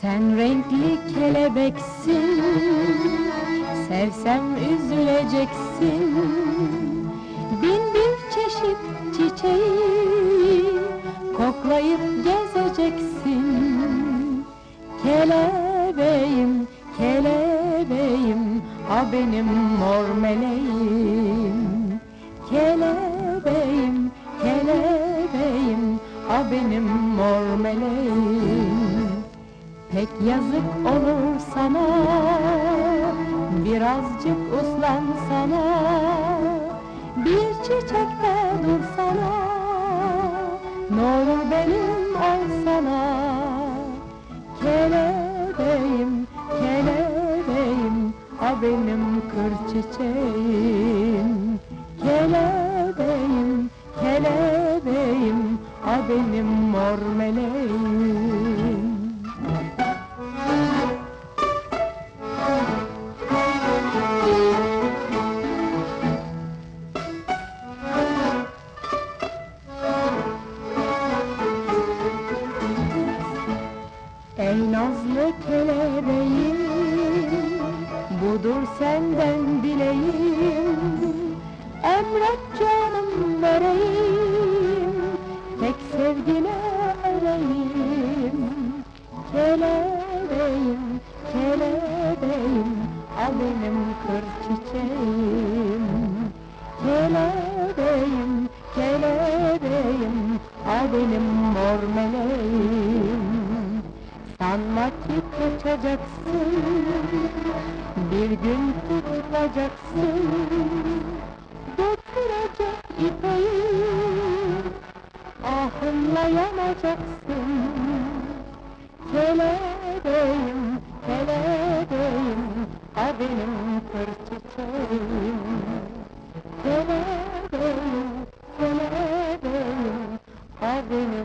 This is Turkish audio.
Sen renkli kelebeksin Sevsem üzüleceksin. Bin bir çeşit çiçeği Koklayıp gezeceksin. Kelebeğim, kelebeğim A benim mor meleğim. Kelebeğim, kelebeğim A benim mor meleğim. Pek yazık olur sana Birazcık uslan sana Bir çiçekte dursana Ne olur benim olsana Kelebeğim, kelebeğim A benim kır çiçeğim. Kelebeğim, kelebeğim A benim mor meleğim Ey nazlı kelebeğim Budur senden dileğim. Emret canım vereyim Tek sevgine ereyim. Kelebeğim, kelebeğim Al benim kır çiçeğim. Kelebeğim, kelebeğim Al benim mor meleğim Sanma ki kaçacaksın Bir gün tutulacaksın. Dokunacak ipayı Ahınla yanacaksın. Kelebeğim, kelebeğim A benim kır çiçeğim Kelebeğim, kelebeğim A benim